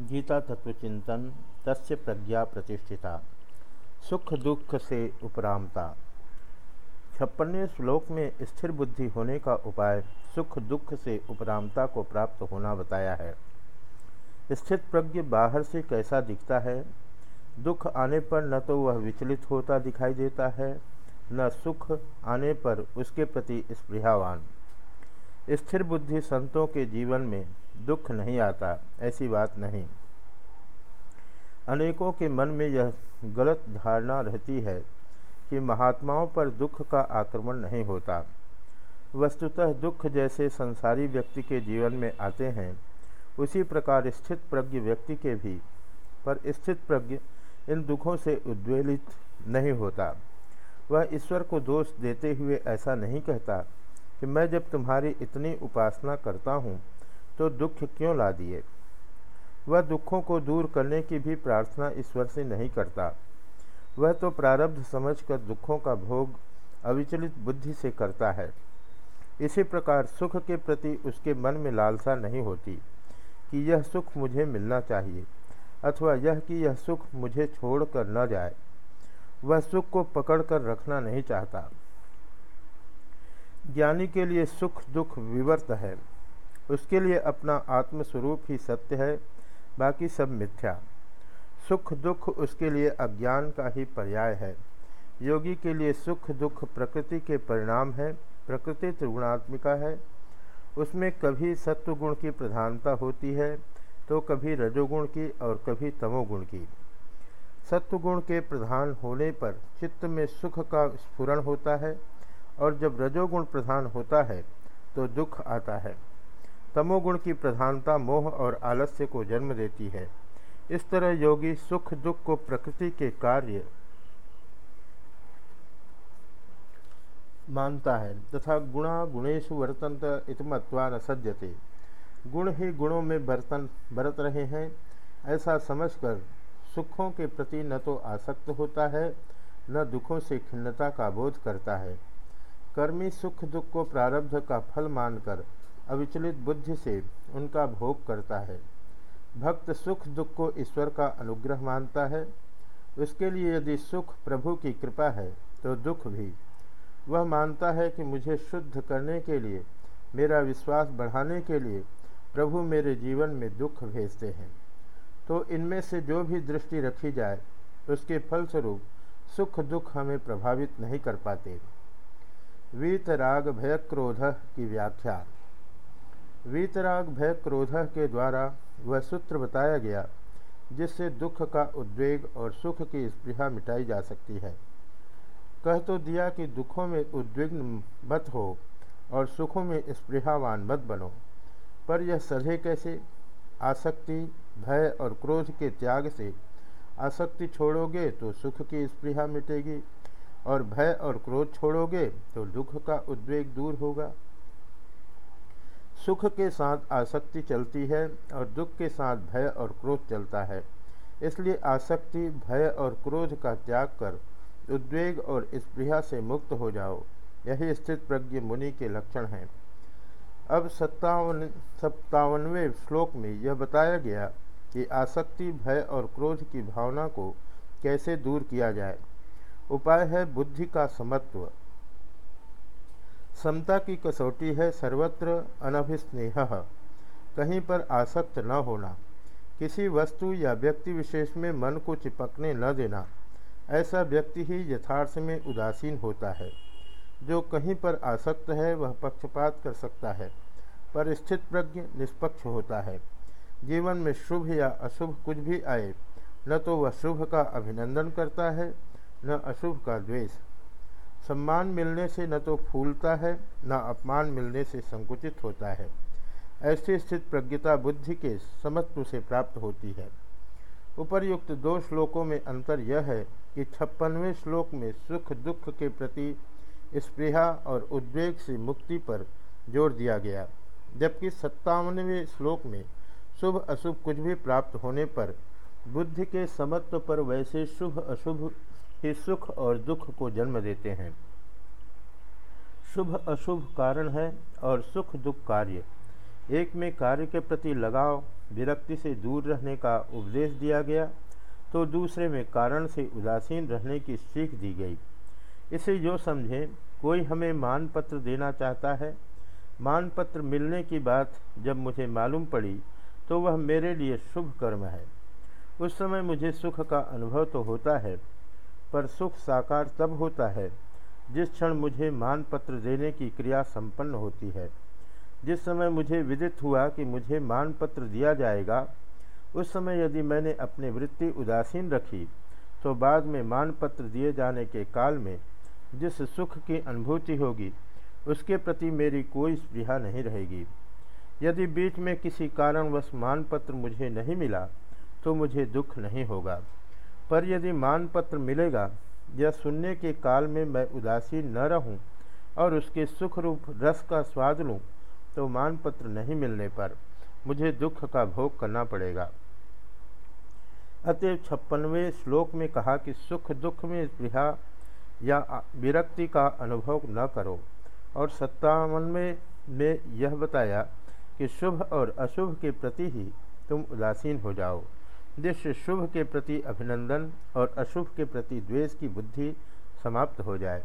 गीता तत्व चिंतन तस्य प्रज्ञा प्रतिष्ठिता। सुख दुख से उपरामता। छप्पनवें श्लोक में स्थिर बुद्धि होने का उपाय सुख दुख से उपरामता को प्राप्त होना बताया है। स्थित प्रज्ञ बाहर से कैसा दिखता है? दुख आने पर न तो वह विचलित होता दिखाई देता है, न सुख आने पर उसके प्रति स्पृहावान। स्थिर बुद्धि संतों के जीवन में दुख नहीं आता, ऐसी बात नहीं। अनेकों के मन में यह गलत धारणा रहती है कि महात्माओं पर दुख का आक्रमण नहीं होता। वस्तुतः दुख जैसे संसारी व्यक्ति के जीवन में आते हैं, उसी प्रकार स्थित प्रज्ञ व्यक्ति के भी, पर स्थित प्रज्ञ इन दुखों से उद्वेलित नहीं होता। वह ईश्वर को दोष देते हुए ऐसा नहीं कहता। कि मैं जब तुम्हारी इतनी उपासना करता हूँ तो दुख क्यों ला दिए? वह दुखों को दूर करने की भी प्रार्थना ईश्वर से नहीं करता। वह तो प्रारब्ध समझकर दुखों का भोग अविचलित बुद्धि से करता है। इसी प्रकार सुख के प्रति उसके मन में लालसा नहीं होती कि यह सुख मुझे मिलना चाहिए, अथवा यह कि यह सुख मुझे छोड़कर न जाए। वह सुख को पकड़कर रखना नहीं चाहता। ज्ञानी के लिए सुख, दुख विवर्त है। उसके लिए अपना आत्मस्वरूप ही सत्य है, बाकी सब मिथ्या। सुख, दुख उसके लिए अज्ञान का ही पर्याय है। योगी के लिए सुख, दुख प्रकृति के परिणाम है, प्रकृति त्रिगुणात्मिका है। उसमें कभी सत्वगुण की प्रधानता होती है तो कभी रजोगुण की और कभी तमोगुण की। सत्वगुण के प्रधान होने पर चित्त में सुख का स्फुरण होता है और जब रजोगुण प्रधान होता है तो दुख आता है। तमोगुण की प्रधानता मोह और आलस्य को जन्म देती है। इस तरह योगी सुख दुख को प्रकृति के कार्य मानता है, तथा गुणा गुणेशु वर्तंत इतमत्वा न सज्जते। गुण ही गुणों में बर्तन, बरत रहे हैं। ऐसा समझकर सुखों के प्रति न तो आसक्त होता है, न दुखों से खिन्नता का बोध करता है। कर्मी सुख दुख को प्रारब्ध का फल मानकर अविचलित बुद्धि से उनका भोग करता है। भक्त सुख दुख को ईश्वर का अनुग्रह मानता है। उसके लिए यदि सुख प्रभु की कृपा है तो दुख भी। वह मानता है कि मुझे शुद्ध करने के लिए, मेरा विश्वास बढ़ाने के लिए प्रभु मेरे जीवन में दुख भेजते हैं। तो इनमें से जो भी दृष्टि रखी जाए, उसके फलस्वरूप सुख दुख हमें प्रभावित नहीं कर पाते। वीतराग भय क्रोध की व्याख्या। वीतराग भय क्रोध के द्वारा वह सूत्र बताया गया, जिससे दुख का उद्वेग और सुख की स्पृहा मिटाई जा सकती है। कह तो दिया कि दुखों में उद्विग्न मत हो और सुखों में स्पृहावान मत बनो, पर यह सधे कैसे? आसक्ति, भय और क्रोध के त्याग से आसक्ति छोड़ोगे तो सुख की स्पृहा मिटेगी और भय और क्रोध छोड़ोगे तो दुख का उद्वेग दूर होगा। सुख के साथ आसक्ति चलती है और दुख के साथ भय और क्रोध चलता है। इसलिए आसक्ति, भय और क्रोध का त्याग कर उद्वेग और स्पृहा से मुक्त हो जाओ। यही स्थित प्रज्ञ मुनि के लक्षण हैं। अब सत्तावन, सत्तावनवें श्लोक में यह बताया गया कि आसक्ति, भय और क्रोध की भावना को कैसे दूर किया जाए। उपाय है बुद्धि का समत्व। समता की कसौटी है सर्वत्र अनभिस्नेह। कहीं पर आसक्त न होना। किसी वस्तु या व्यक्ति विशेष में मन को चिपकने न देना। ऐसा व्यक्ति ही यथार्थ में उदासीन होता है। जो कहीं पर आसक्त है, वह पक्षपात कर सकता है। पर स्थित प्रज्ञ निष्पक्ष होता है। जीवन में शुभ या अशुभ कुछ भी आए, न तो वह शुभ का अभिनंदन करता है न अशुभ का द्वेष। सम्मान मिलने से न तो फूलता है, न अपमान मिलने से संकुचित होता है। ऐसी स्थित प्रज्ञता बुद्धि के समत्व से प्राप्त होती है। उपर्युक्त दो श्लोकों में अंतर यह है कि छप्पनवें श्लोक में सुख दुख के प्रति स्पृहा और उद्वेग से मुक्ति पर ज़ोर दिया गया, जबकि सत्तावनवें श्लोक में शुभ अशुभ कुछ भी प्राप्त होने पर बुद्धि के समत्व पर वैसे शुभ अशुभ ही सुख और दुख को जन्म देते हैं। शुभ अशुभ कारण है और सुख दुख कार्य। एक में कार्य के प्रति लगाव, विरक्ति से दूर रहने का उपदेश दिया गया तो दूसरे में कारण से उदासीन रहने की सीख दी गई। इसे जो समझें, कोई हमें मानपत्र देना चाहता है? मानपत्र मिलने की बात जब मुझे मालूम पड़ी तो वह मेरे लिए शुभ कर्म है। उस समय मुझे सुख का अनुभव तो होता है पर सुख साकार तब होता है, जिस क्षण मुझे मानपत्र देने की क्रिया संपन्न होती है। जिस समय मुझे विदित हुआ कि मुझे मानपत्र दिया जाएगा, उस समय यदि मैंने अपनी वृत्ति उदासीन रखी तो बाद में मानपत्र दिए जाने के काल में जिस सुख की अनुभूति होगी, उसके प्रति मेरी कोई स्पृहा नहीं रहेगी। यदि बीच में किसी कारणवश मानपत्र मुझे नहीं मिला तो मुझे दुख नहीं होगा। पर यदि मानपत्र मिलेगा या सुनने के काल में मैं उदासीन न रहूँ और उसके सुख रूप रस का स्वाद लूँ तो मानपत्र नहीं मिलने पर मुझे दुख का भोग करना पड़ेगा। अतएव छप्पनवें श्लोक में कहा कि सुख दुख में स्पृहा या विरक्ति का अनुभव न करो। और सत्तावनवे में यह बताया कि शुभ और अशुभ के प्रति ही तुम उदासीन हो जाओ। जिससे शुभ के प्रति अभिनंदन और अशुभ के प्रति द्वेष की बुद्धि समाप्त हो जाए।